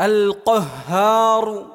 القهار